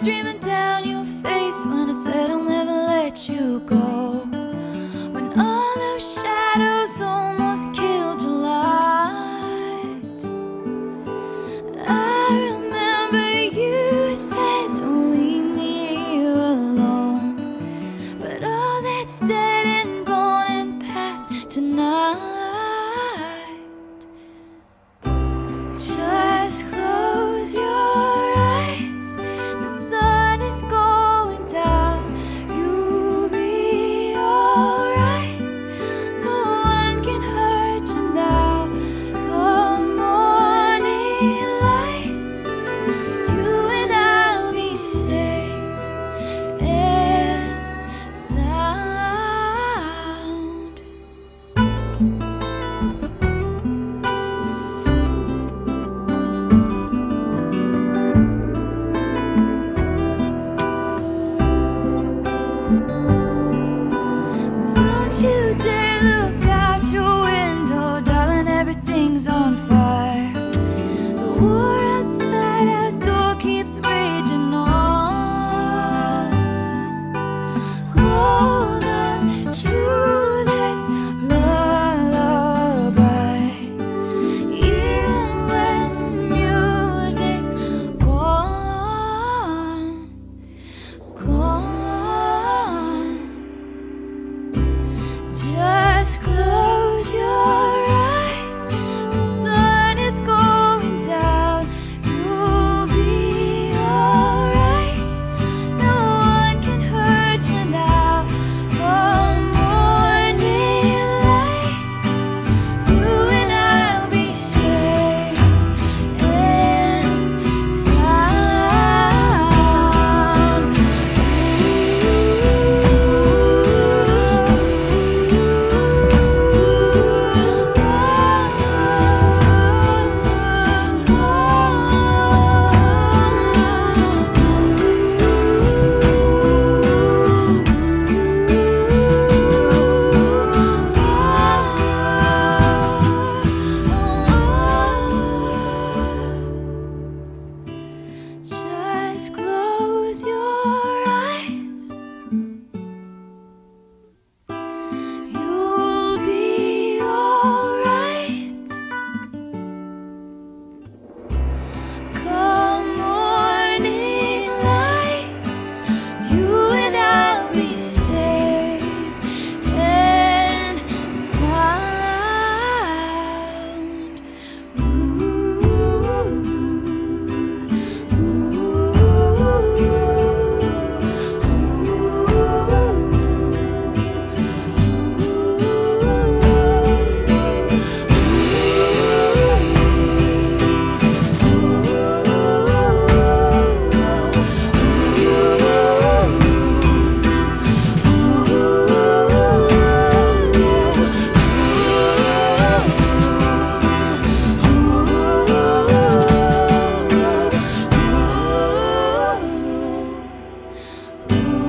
streaming down your face when I said I'll never let you go. It's dead and gone and past tonight. Ooh.